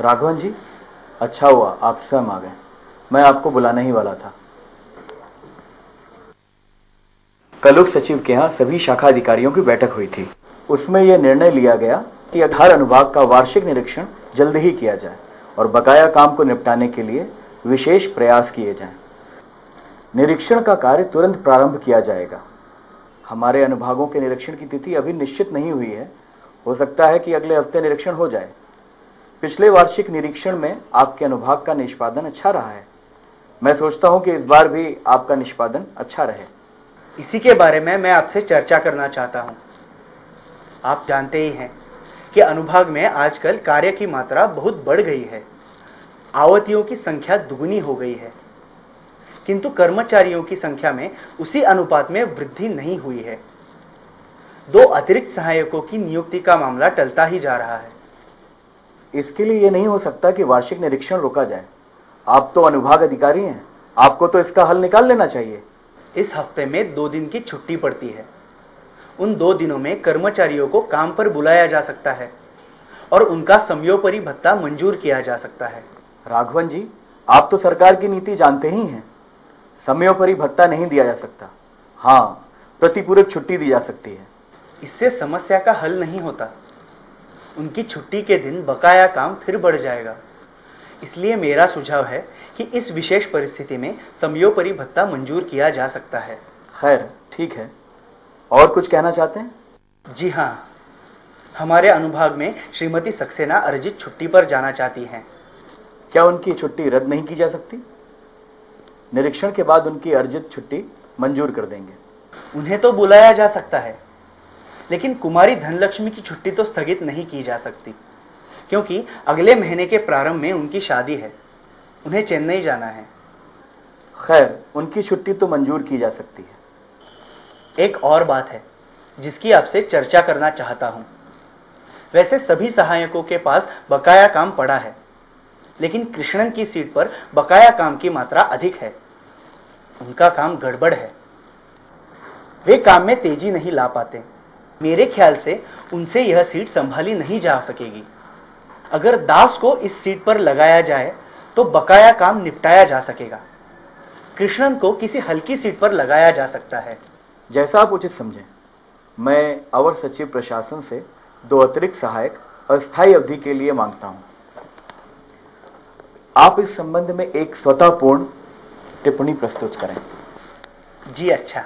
राघवन जी अच्छा हुआ, आप स्वयं आ गए। मैं आपको बुलाने ही वाला था। कल उप सचिव के यहाँ सभी शाखा अधिकारियों की बैठक हुई थी। उसमें यह निर्णय लिया गया कि हर अनुभाग का वार्षिक निरीक्षण जल्द ही किया जाए और बकाया काम को निपटाने के लिए विशेष प्रयास किए जाएँ। निरीक्षण का कार्य तुरंत प्रारंभ किया जाएगा। हमारे अनुभागों के निरीक्षण की तिथि अभी निश्चित नहीं हुई है। हो सकता है कि अगले हफ़्ते निरीक्षण हो जाए। पिछले वार्षिक निरीक्षण में आपके अनुभाग का निष्पादन अच्छा रहा है। मैं सोचता हूँ कि इस बार भी आपका निष्पादन अच्छा रहे। इसी के बारे में मैं आपसे चर्चा करना चाहता हूँ। आप जानते ही हैं कि अनुभाग में आजकल कार्य की मात्रा बहुत बढ़ गई है। आवतियों की संख्या दुगुनी हो गई है। किंतु कर्मचारियों की संख्या में उसी अनुपात में वृद्धि नहीं हुई है। दो अतिरिक्त सहायकों की नियुक्ति का मामला टलता ही जा रहा है। इसके लिए यह नहीं हो सकता कि वार्षिक निरीक्षण रोका जाए। आप तो अनुभाग अधिकारी हैं। आपको तो इसका हल निकाल लेना चाहिए। इस हफ़्ते में दो दिन की छुट्टी पड़ती है। उन दो दिनों में कर्मचारियों को काम पर बुलाया जा सकता है और उनका समयोपरि भत्ता मंजूर किया जा सकता है। राघवन जी आप तो सरकार की नीति जानते ही हैं। समयोपरि भत्ता नहीं दिया जा सकता। हाँ प्रतिपूरक छुट्टी दी जा सकती है। इससे समस्या का हल नहीं होता। उनकी छुट्टी के दिन बकाया काम फिर बढ़ जाएगा। इसलिए मेरा सुझाव है कि इस विशेष परिस्थिति में समयोपरि भत्ता मंजूर किया जा सकता है। खैर ठीक है। और कुछ कहना चाहते हैं? जी हाँ। हमारे अनुभाग में श्रीमती सक्सेना अर्जित छुट्टी पर जाना चाहती हैं। क्या उनकी छुट्टी रद्द नहीं की जा सकती? निरीक्षण के बाद उनकी अर्जित छुट्टी मंजूर कर देंगे। उन्हें तो बुलाया जा सकता है। लेकिन कुमारी धनलक्ष्मी की छुट्टी तो स्थगित नहीं की जा सकती क्योंकि अगले महीने के प्रारंभ में उनकी शादी है। उन्हें चेन्नई जाना है। खैर उनकी छुट्टी तो मंजूर की जा सकती है। एक और बात है जिसकी आपसे चर्चा करना चाहता हूँ। वैसे सभी सहायकों के पास बकाया काम पड़ा है लेकिन कृष्णन की सीट पर बकाया काम की मात्रा अधिक है। उनका काम गड़बड़ है। वे काम में तेज़ी नहीं ला पाते। मेरे ख्याल से उनसे यह सीट संभाली नहीं जा सकेगी। अगर दास को इस सीट पर लगाया जाए तो बकाया काम निपटाया जा सकेगा। कृष्णन को किसी हल्की सीट पर लगाया जा सकता है। जैसा आप उचित समझें। मैं अवर सचिव प्रशासन से दो अतिरिक्त सहायक अस्थायी अवधि के लिए माँगता हूँ। आप इस संबंध में एक स्वतःपूर्ण टिप्पणी प्रस्तुत करें। जी अच्छा।